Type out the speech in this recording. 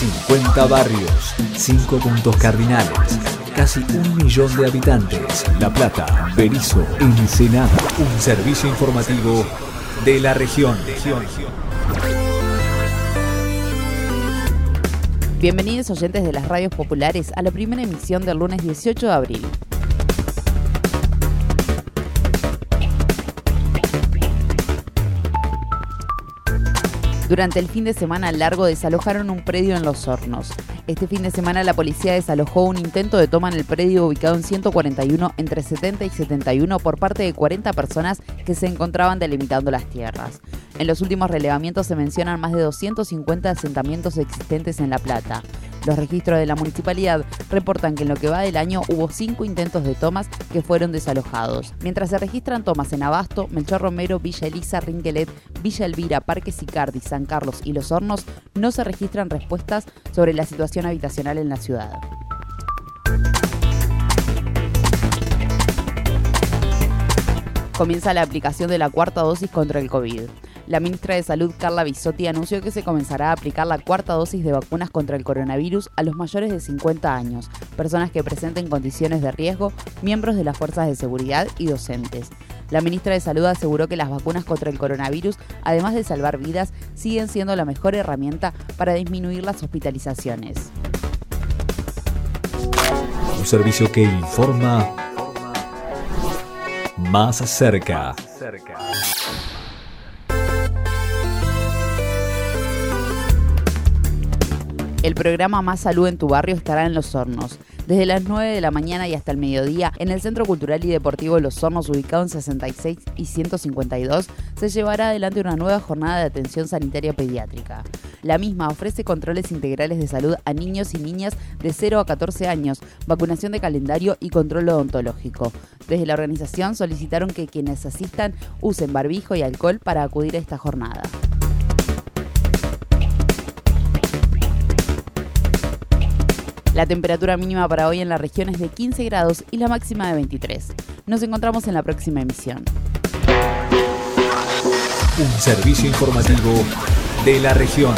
50 barrios, 5 puntos cardinales, casi un millón de habitantes. La Plata, Berizo, Ensenada. Un servicio informativo de la región. Bienvenidos oyentes de las radios populares a la primera emisión del lunes 18 de abril. Durante el fin de semana largo desalojaron un predio en Los Hornos. Este fin de semana la policía desalojó un intento de toma en el predio ubicado en 141 entre 70 y 71 por parte de 40 personas que se encontraban delimitando las tierras. En los últimos relevamientos se mencionan más de 250 asentamientos existentes en La Plata. Los registros de la municipalidad reportan que en lo que va del año hubo cinco intentos de tomas que fueron desalojados. Mientras se registran tomas en Abasto, Melchor Romero, Villa Elisa, Ringuelet, Villa Elvira, Parque Sicardi, San Carlos y Los Hornos, no se registran respuestas sobre la situación habitacional en la ciudad. Comienza la aplicación de la cuarta dosis contra el COVID. La ministra de Salud, Carla Bisotti, anunció que se comenzará a aplicar la cuarta dosis de vacunas contra el coronavirus a los mayores de 50 años, personas que presenten condiciones de riesgo, miembros de las fuerzas de seguridad y docentes. La ministra de Salud aseguró que las vacunas contra el coronavirus, además de salvar vidas, siguen siendo la mejor herramienta para disminuir las hospitalizaciones. Un servicio que informa más cerca. El programa Más Salud en tu barrio estará en Los Hornos. Desde las 9 de la mañana y hasta el mediodía, en el Centro Cultural y Deportivo Los Hornos, ubicado en 66 y 152, se llevará adelante una nueva jornada de atención sanitaria pediátrica. La misma ofrece controles integrales de salud a niños y niñas de 0 a 14 años, vacunación de calendario y control odontológico. Desde la organización solicitaron que quienes asistan usen barbijo y alcohol para acudir a esta jornada. La temperatura mínima para hoy en la región es de 15 grados y la máxima de 23. Nos encontramos en la próxima emisión. Un servicio informativo de la región.